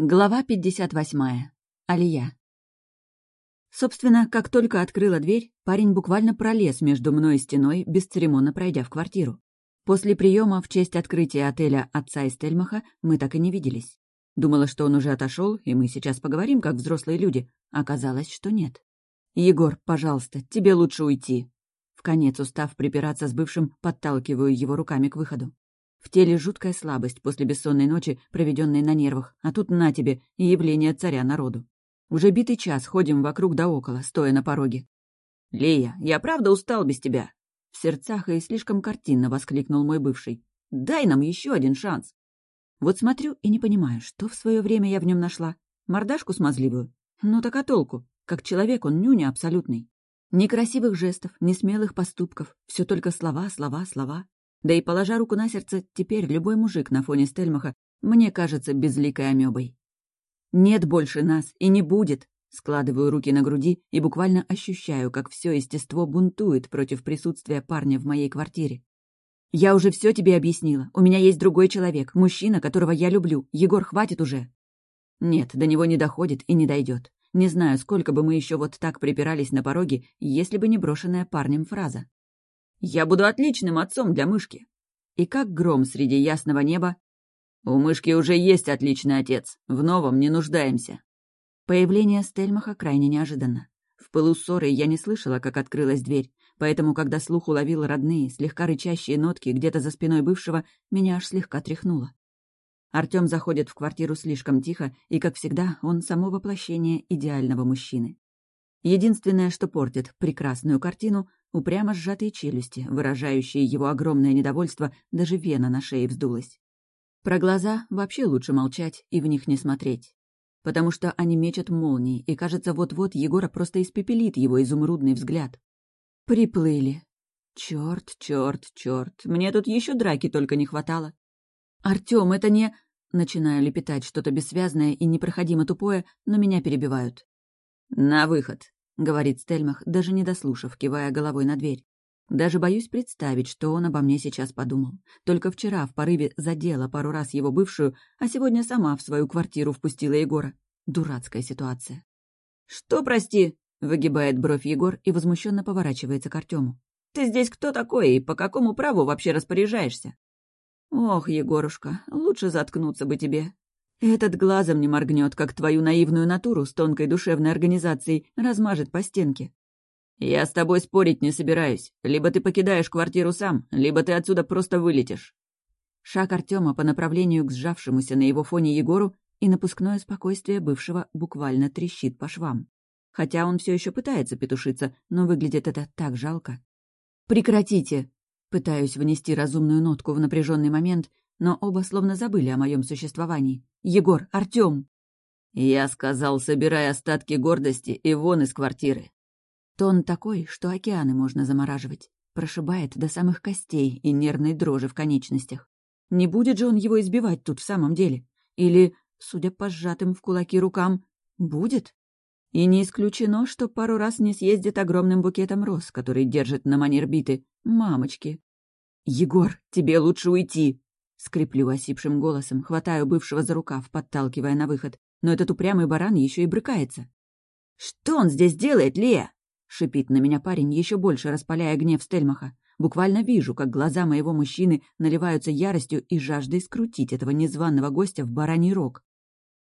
Глава 58. Алия. Собственно, как только открыла дверь, парень буквально пролез между мной и стеной, бесцеремонно пройдя в квартиру. После приема в честь открытия отеля отца из Тельмаха мы так и не виделись. Думала, что он уже отошел, и мы сейчас поговорим, как взрослые люди. Оказалось, что нет. «Егор, пожалуйста, тебе лучше уйти». В конец устав припираться с бывшим, подталкиваю его руками к выходу. В теле жуткая слабость после бессонной ночи, проведенной на нервах, а тут на тебе и явление царя народу. Уже битый час ходим вокруг да около, стоя на пороге. «Лея, я правда устал без тебя!» В сердцах и слишком картинно воскликнул мой бывший. «Дай нам еще один шанс!» Вот смотрю и не понимаю, что в свое время я в нем нашла. Мордашку смазливую? Ну так а толку? Как человек он нюня абсолютный. Ни красивых жестов, ни смелых поступков. Все только слова, слова, слова. Да и, положа руку на сердце, теперь любой мужик на фоне Стельмаха мне кажется безликой амебой. «Нет больше нас, и не будет!» Складываю руки на груди и буквально ощущаю, как все естество бунтует против присутствия парня в моей квартире. «Я уже все тебе объяснила. У меня есть другой человек, мужчина, которого я люблю. Егор, хватит уже!» Нет, до него не доходит и не дойдет. Не знаю, сколько бы мы еще вот так припирались на пороге, если бы не брошенная парнем фраза. Я буду отличным отцом для мышки. И как гром среди ясного неба. У мышки уже есть отличный отец. В новом не нуждаемся. Появление Стельмаха крайне неожиданно. В пылу ссоры я не слышала, как открылась дверь, поэтому, когда слух уловил родные, слегка рычащие нотки где-то за спиной бывшего, меня аж слегка тряхнуло. Артём заходит в квартиру слишком тихо, и, как всегда, он само воплощение идеального мужчины. Единственное, что портит прекрасную картину, упрямо сжатые челюсти, выражающие его огромное недовольство, даже вена на шее вздулась. Про глаза вообще лучше молчать и в них не смотреть. Потому что они мечут молнии, и, кажется, вот-вот Егора просто испепелит его изумрудный взгляд. Приплыли. Чёрт, чёрт, чёрт, мне тут еще драки только не хватало. Артём, это не... Начинаю лепетать что-то бессвязное и непроходимо тупое, но меня перебивают. «На выход!» — говорит Стельмах, даже не дослушав, кивая головой на дверь. Даже боюсь представить, что он обо мне сейчас подумал. Только вчера в порыве задела пару раз его бывшую, а сегодня сама в свою квартиру впустила Егора. Дурацкая ситуация. «Что, прости?» — выгибает бровь Егор и возмущенно поворачивается к Артему. «Ты здесь кто такой и по какому праву вообще распоряжаешься?» «Ох, Егорушка, лучше заткнуться бы тебе. Этот глазом не моргнет, как твою наивную натуру с тонкой душевной организацией размажет по стенке. Я с тобой спорить не собираюсь. Либо ты покидаешь квартиру сам, либо ты отсюда просто вылетишь. Шаг Артема по направлению к сжавшемуся на его фоне Егору и напускное спокойствие бывшего буквально трещит по швам. Хотя он все еще пытается петушиться, но выглядит это так жалко. «Прекратите!» Пытаюсь внести разумную нотку в напряженный момент, но оба словно забыли о моем существовании. «Егор! Артём!» Я сказал, собирай остатки гордости и вон из квартиры. Тон такой, что океаны можно замораживать. Прошибает до самых костей и нервной дрожи в конечностях. Не будет же он его избивать тут в самом деле? Или, судя по сжатым в кулаки рукам, будет? И не исключено, что пару раз не съездит огромным букетом роз, который держит на манер биты. Мамочки. «Егор, тебе лучше уйти!» Скреплю осипшим голосом, хватаю бывшего за рукав, подталкивая на выход. Но этот упрямый баран еще и брыкается. «Что он здесь делает, Лея?» — шипит на меня парень, еще больше распаляя гнев Стельмаха. Буквально вижу, как глаза моего мужчины наливаются яростью и жаждой скрутить этого незваного гостя в бараний рог.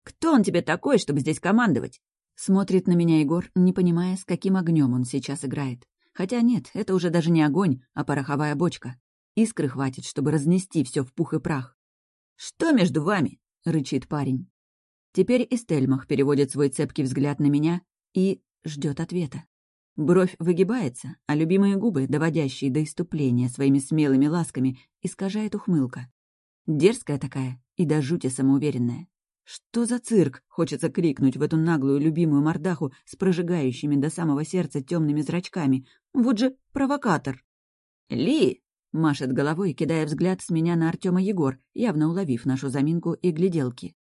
«Кто он тебе такой, чтобы здесь командовать?» Смотрит на меня Егор, не понимая, с каким огнем он сейчас играет. Хотя нет, это уже даже не огонь, а пороховая бочка. Искры хватит, чтобы разнести все в пух и прах. «Что между вами?» — рычит парень. Теперь и Стельмах переводит свой цепкий взгляд на меня и ждет ответа. Бровь выгибается, а любимые губы, доводящие до иступления своими смелыми ласками, искажает ухмылка. Дерзкая такая и до жути самоуверенная. Что за цирк? Хочется крикнуть в эту наглую любимую мордаху с прожигающими до самого сердца темными зрачками. Вот же провокатор. «Ли!» Машет головой, кидая взгляд с меня на Артема Егор, явно уловив нашу заминку и гляделки.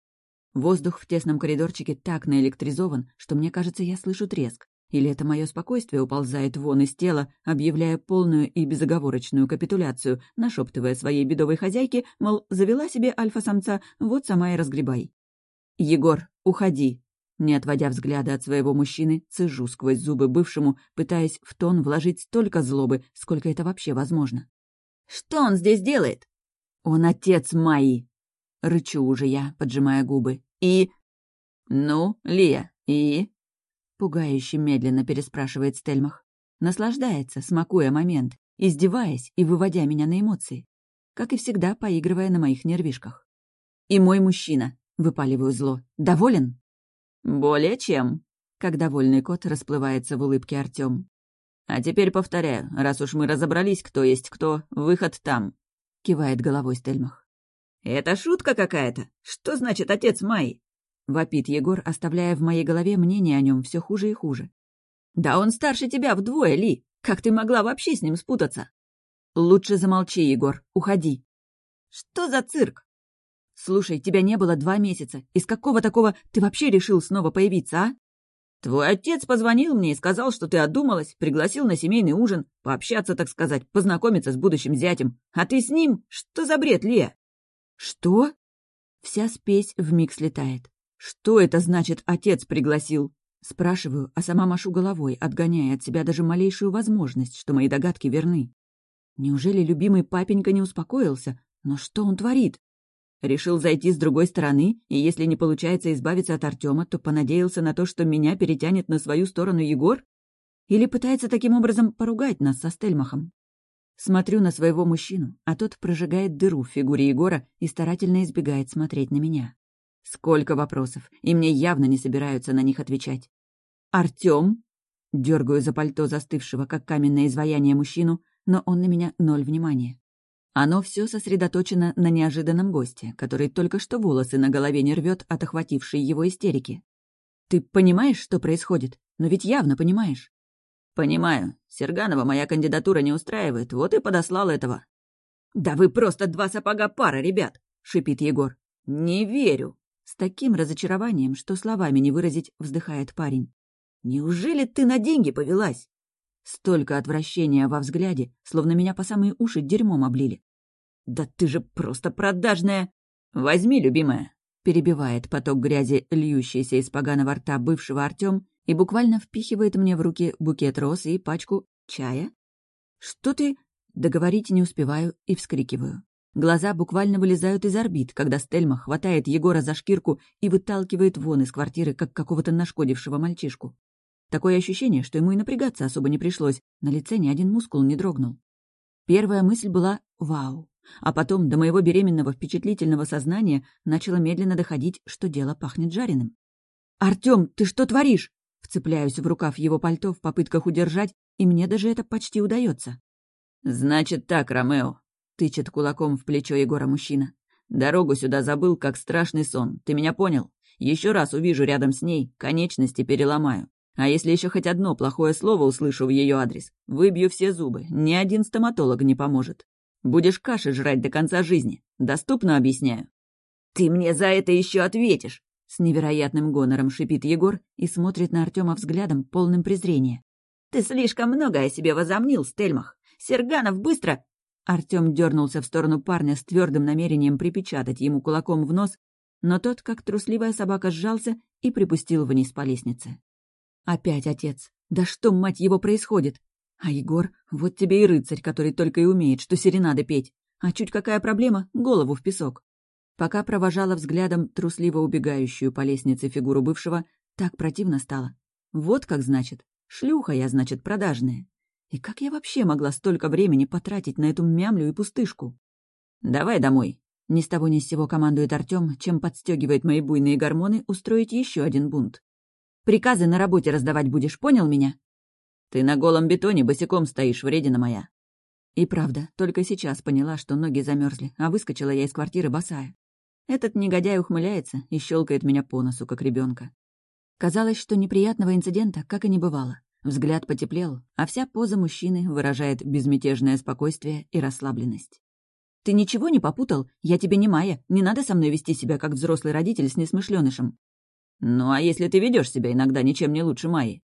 Воздух в тесном коридорчике так наэлектризован, что мне кажется, я слышу треск. Или это мое спокойствие уползает вон из тела, объявляя полную и безоговорочную капитуляцию, нашептывая своей бедовой хозяйке, мол, завела себе альфа-самца, вот сама и разгребай. «Егор, уходи!» Не отводя взгляда от своего мужчины, цежу сквозь зубы бывшему, пытаясь в тон вложить столько злобы, сколько это вообще возможно. «Что он здесь делает?» «Он отец Майи!» Рычу уже я, поджимая губы. «И...» «Ну, Лия, и...» Пугающе медленно переспрашивает Стельмах. Наслаждается, смакуя момент, издеваясь и выводя меня на эмоции. Как и всегда, поигрывая на моих нервишках. «И мой мужчина», — выпаливаю зло, — «доволен?» «Более чем», — как довольный кот расплывается в улыбке Артём. «А теперь повторяю, раз уж мы разобрались, кто есть кто, выход там», — кивает головой Стельмах. «Это шутка какая-то? Что значит отец Майи?» — вопит Егор, оставляя в моей голове мнение о нем все хуже и хуже. «Да он старше тебя вдвое, Ли! Как ты могла вообще с ним спутаться?» «Лучше замолчи, Егор, уходи». «Что за цирк?» «Слушай, тебя не было два месяца. Из какого такого ты вообще решил снова появиться, а?» «Твой отец позвонил мне и сказал, что ты одумалась, пригласил на семейный ужин, пообщаться, так сказать, познакомиться с будущим зятем. А ты с ним? Что за бред, Лия?» «Что?» Вся спесь вмиг слетает. «Что это значит, отец пригласил?» Спрашиваю, а сама машу головой, отгоняя от себя даже малейшую возможность, что мои догадки верны. Неужели любимый папенька не успокоился? Но что он творит? Решил зайти с другой стороны, и если не получается избавиться от Артема, то понадеялся на то, что меня перетянет на свою сторону Егор? Или пытается таким образом поругать нас со Стельмахом? Смотрю на своего мужчину, а тот прожигает дыру в фигуре Егора и старательно избегает смотреть на меня. Сколько вопросов, и мне явно не собираются на них отвечать. «Артём?» Дергаю за пальто застывшего, как каменное изваяние мужчину, но он на меня ноль внимания. Оно все сосредоточено на неожиданном госте, который только что волосы на голове не рвет от охватившей его истерики. «Ты понимаешь, что происходит? Но ведь явно понимаешь». «Понимаю. Серганова моя кандидатура не устраивает, вот и подослал этого». «Да вы просто два сапога пара, ребят!» — шипит Егор. «Не верю!» С таким разочарованием, что словами не выразить, вздыхает парень. «Неужели ты на деньги повелась?» Столько отвращения во взгляде, словно меня по самые уши дерьмом облили. «Да ты же просто продажная!» «Возьми, любимая!» Перебивает поток грязи, льющийся из поганого рта бывшего Артем, и буквально впихивает мне в руки букет роз и пачку чая. «Что ты...» Договорить не успеваю и вскрикиваю. Глаза буквально вылезают из орбит, когда Стельма хватает Егора за шкирку и выталкивает вон из квартиры, как какого-то нашкодившего мальчишку. Такое ощущение, что ему и напрягаться особо не пришлось, на лице ни один мускул не дрогнул. Первая мысль была «Вау!», а потом до моего беременного впечатлительного сознания начало медленно доходить, что дело пахнет жареным. «Артём, ты что творишь?» Вцепляюсь в рукав его пальто в попытках удержать, и мне даже это почти удается. «Значит так, Ромео», — тычет кулаком в плечо Егора мужчина. «Дорогу сюда забыл, как страшный сон. Ты меня понял? Еще раз увижу рядом с ней, конечности переломаю. А если еще хоть одно плохое слово услышу в ее адрес, выбью все зубы, ни один стоматолог не поможет. Будешь каши жрать до конца жизни. Доступно объясняю. «Ты мне за это еще ответишь!» С невероятным гонором шипит Егор и смотрит на Артема взглядом, полным презрения. «Ты слишком много о себе возомнил, Стельмах! Серганов, быстро!» Артем дернулся в сторону парня с твердым намерением припечатать ему кулаком в нос, но тот, как трусливая собака, сжался и припустил вниз по лестнице. Опять отец. Да что, мать его, происходит? А Егор, вот тебе и рыцарь, который только и умеет, что серенады петь. А чуть какая проблема, голову в песок. Пока провожала взглядом трусливо убегающую по лестнице фигуру бывшего, так противно стало. Вот как значит. Шлюха я, значит, продажная. И как я вообще могла столько времени потратить на эту мямлю и пустышку? «Давай домой», — ни с того ни с сего командует Артём, чем подстегивает мои буйные гормоны устроить еще один бунт. Приказы на работе раздавать будешь, понял меня?» «Ты на голом бетоне босиком стоишь, вредина моя». И правда, только сейчас поняла, что ноги замерзли, а выскочила я из квартиры босая. Этот негодяй ухмыляется и щелкает меня по носу, как ребенка. Казалось, что неприятного инцидента как и не бывало. Взгляд потеплел, а вся поза мужчины выражает безмятежное спокойствие и расслабленность. «Ты ничего не попутал? Я тебе не Майя. Не надо со мной вести себя, как взрослый родитель с несмышленышем. «Ну а если ты ведешь себя иногда ничем не лучше Майи?»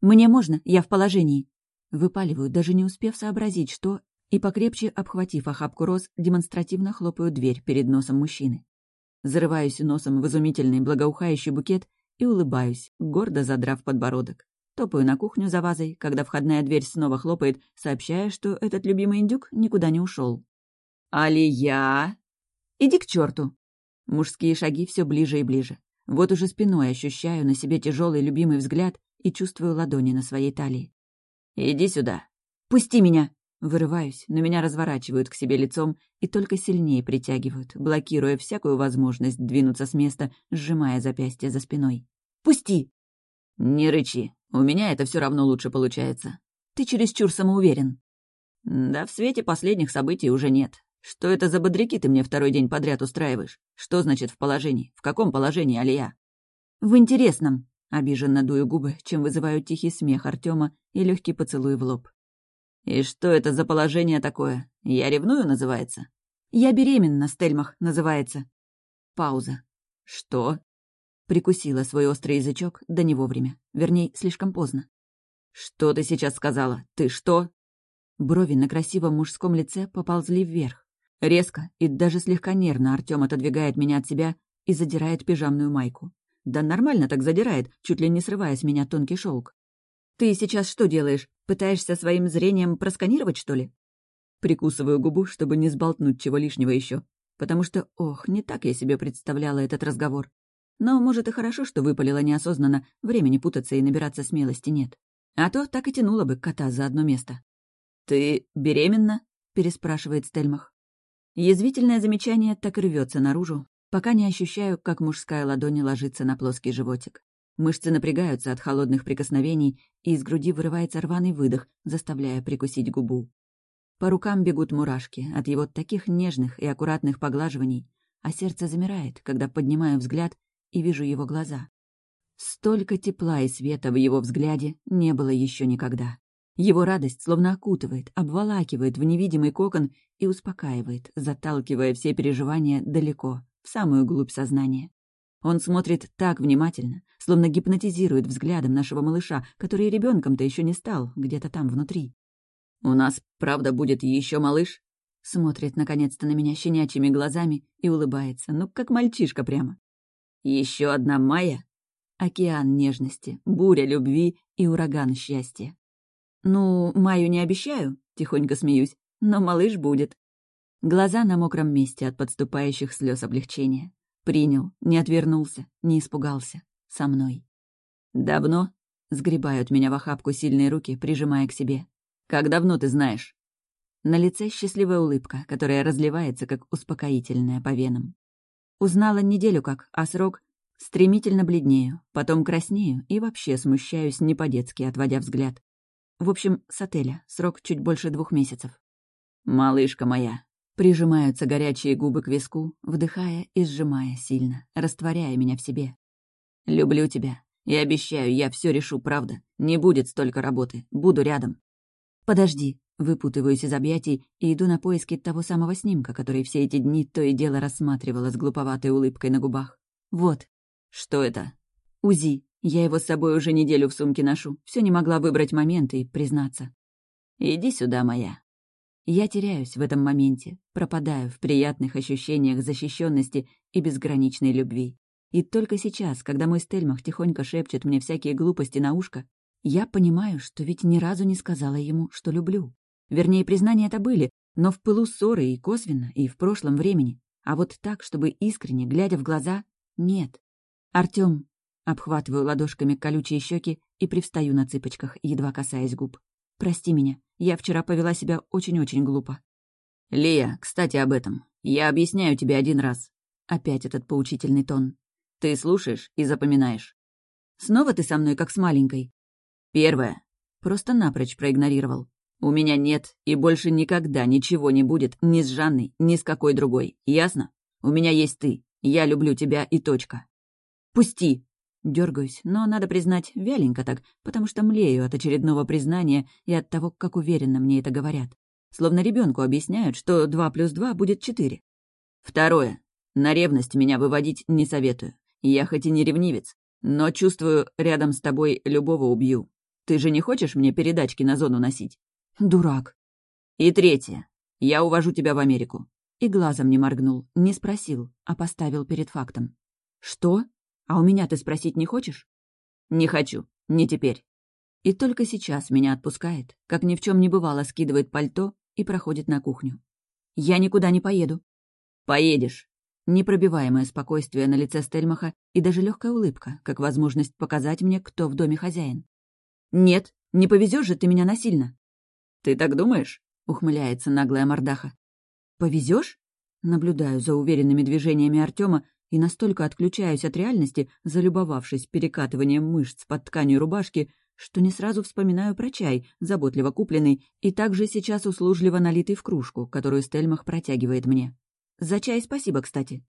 «Мне можно, я в положении». Выпаливаю, даже не успев сообразить, что... И покрепче, обхватив охапку роз, демонстративно хлопаю дверь перед носом мужчины. зарываюсь носом в изумительный благоухающий букет и улыбаюсь, гордо задрав подбородок. Топаю на кухню за вазой, когда входная дверь снова хлопает, сообщая, что этот любимый индюк никуда не ушел. «Алия!» «Иди к черту! Мужские шаги все ближе и ближе. Вот уже спиной ощущаю на себе тяжелый любимый взгляд и чувствую ладони на своей талии. «Иди сюда!» «Пусти меня!» Вырываюсь, но меня разворачивают к себе лицом и только сильнее притягивают, блокируя всякую возможность двинуться с места, сжимая запястье за спиной. «Пусти!» «Не рычи, у меня это все равно лучше получается. Ты чересчур самоуверен». «Да в свете последних событий уже нет. Что это за бодряки ты мне второй день подряд устраиваешь? Что значит в положении? В каком положении, Алия?» «В интересном», — обиженно дую губы, чем вызываю тихий смех Артема и легкий поцелуй в лоб. «И что это за положение такое? Я ревную, называется?» «Я беременна, Стельмах, называется». Пауза. «Что?» Прикусила свой острый язычок, да не вовремя. Вернее, слишком поздно. «Что ты сейчас сказала? Ты что?» Брови на красивом мужском лице поползли вверх. Резко и даже слегка нервно Артём отодвигает меня от себя и задирает пижамную майку. Да нормально так задирает, чуть ли не срывая с меня тонкий шелк. «Ты сейчас что делаешь? Пытаешься своим зрением просканировать, что ли?» Прикусываю губу, чтобы не сболтнуть чего лишнего еще, потому что, ох, не так я себе представляла этот разговор. Но, может, и хорошо, что выпалила неосознанно, времени путаться и набираться смелости нет. А то так и тянуло бы кота за одно место. «Ты беременна?» — переспрашивает Стельмах. Язвительное замечание так рвется наружу, пока не ощущаю, как мужская ладонь ложится на плоский животик. Мышцы напрягаются от холодных прикосновений, и из груди вырывается рваный выдох, заставляя прикусить губу. По рукам бегут мурашки от его таких нежных и аккуратных поглаживаний, а сердце замирает, когда поднимаю взгляд и вижу его глаза. Столько тепла и света в его взгляде не было еще никогда. Его радость словно окутывает, обволакивает в невидимый кокон и успокаивает, заталкивая все переживания далеко, в самую глубь сознания. Он смотрит так внимательно, словно гипнотизирует взглядом нашего малыша, который ребенком то еще не стал, где-то там внутри. «У нас, правда, будет еще малыш?» Смотрит, наконец-то, на меня щенячьими глазами и улыбается, ну, как мальчишка прямо. Еще одна Майя? Океан нежности, буря любви и ураган счастья. Ну, Майю не обещаю, тихонько смеюсь, но малыш будет. Глаза на мокром месте от подступающих слез облегчения. Принял, не отвернулся, не испугался. Со мной. «Давно?» — сгребают меня в охапку сильные руки, прижимая к себе. «Как давно ты знаешь?» На лице счастливая улыбка, которая разливается, как успокоительная по венам. Узнала неделю как, а срок стремительно бледнею, потом краснею и вообще смущаюсь не по-детски, отводя взгляд. В общем, с отеля, срок чуть больше двух месяцев. «Малышка моя!» Прижимаются горячие губы к виску, вдыхая и сжимая сильно, растворяя меня в себе. «Люблю тебя. И обещаю, я все решу, правда. Не будет столько работы. Буду рядом». «Подожди», Выпутываюсь из объятий и иду на поиски того самого снимка, который все эти дни то и дело рассматривала с глуповатой улыбкой на губах. Вот. Что это? УЗИ. Я его с собой уже неделю в сумке ношу. Все не могла выбрать момент и признаться. Иди сюда, моя. Я теряюсь в этом моменте, пропадаю в приятных ощущениях защищенности и безграничной любви. И только сейчас, когда мой Стельмах тихонько шепчет мне всякие глупости на ушко, я понимаю, что ведь ни разу не сказала ему, что люблю. Вернее, признания это были, но в пылу ссоры и косвенно, и в прошлом времени. А вот так, чтобы искренне, глядя в глаза, нет. Артём, обхватываю ладошками колючие щеки и привстаю на цыпочках, едва касаясь губ. Прости меня, я вчера повела себя очень-очень глупо. Лия, кстати, об этом. Я объясняю тебе один раз. Опять этот поучительный тон. Ты слушаешь и запоминаешь. Снова ты со мной, как с маленькой? Первое. Просто напрочь проигнорировал. У меня нет и больше никогда ничего не будет ни с Жанной, ни с какой другой. Ясно? У меня есть ты. Я люблю тебя и точка. Пусти!» Дергаюсь, но, надо признать, вяленько так, потому что млею от очередного признания и от того, как уверенно мне это говорят. Словно ребенку объясняют, что два плюс два будет четыре. Второе. На ревность меня выводить не советую. Я хоть и не ревнивец, но чувствую, рядом с тобой любого убью. Ты же не хочешь мне передачки на зону носить? Дурак. И третье. Я увожу тебя в Америку. И глазом не моргнул, не спросил, а поставил перед фактом. «Что? А у меня ты спросить не хочешь?» «Не хочу. Не теперь». И только сейчас меня отпускает, как ни в чем не бывало, скидывает пальто и проходит на кухню. «Я никуда не поеду». «Поедешь». Непробиваемое спокойствие на лице Стельмаха и даже легкая улыбка, как возможность показать мне, кто в доме хозяин. «Нет, не повезешь же ты меня насильно». «Ты так думаешь?» — ухмыляется наглая мордаха. Повезешь? Наблюдаю за уверенными движениями Артема и настолько отключаюсь от реальности, залюбовавшись перекатыванием мышц под тканью рубашки, что не сразу вспоминаю про чай, заботливо купленный и также сейчас услужливо налитый в кружку, которую Стельмах протягивает мне. За чай спасибо, кстати.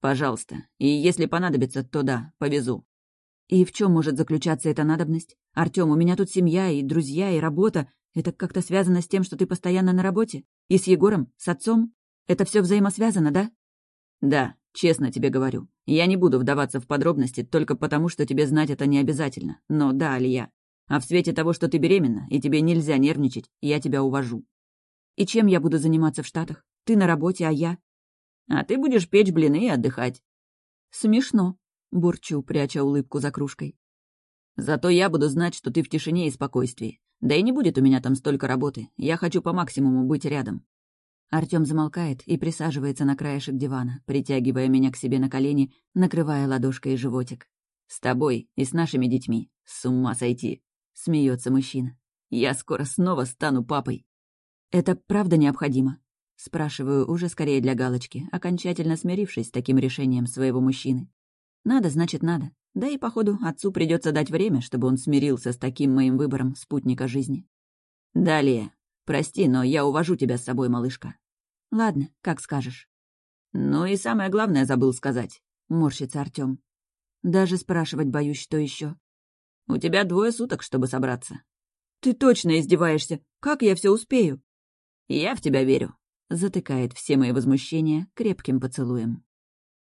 Пожалуйста. И если понадобится, то да, повезу. И в чем может заключаться эта надобность? Артем, у меня тут семья и друзья, и работа. Это как-то связано с тем, что ты постоянно на работе? И с Егором? С отцом? Это все взаимосвязано, да? Да, честно тебе говорю. Я не буду вдаваться в подробности только потому, что тебе знать это не обязательно. Но да, Алия. А в свете того, что ты беременна, и тебе нельзя нервничать, я тебя увожу. И чем я буду заниматься в Штатах? Ты на работе, а я? А ты будешь печь блины и отдыхать. Смешно, бурчу, пряча улыбку за кружкой. Зато я буду знать, что ты в тишине и спокойствии. Да и не будет у меня там столько работы. Я хочу по максимуму быть рядом. Артём замолкает и присаживается на краешек дивана, притягивая меня к себе на колени, накрывая ладошкой животик. «С тобой и с нашими детьми. С ума сойти!» — смеется мужчина. «Я скоро снова стану папой». «Это правда необходимо?» — спрашиваю уже скорее для галочки, окончательно смирившись с таким решением своего мужчины. «Надо, значит, надо. Да и, походу, отцу придется дать время, чтобы он смирился с таким моим выбором спутника жизни. Далее. Прости, но я увожу тебя с собой, малышка. Ладно, как скажешь. Ну и самое главное забыл сказать. Морщится Артём. Даже спрашивать боюсь, что еще. У тебя двое суток, чтобы собраться. Ты точно издеваешься. Как я все успею? Я в тебя верю. Затыкает все мои возмущения крепким поцелуем.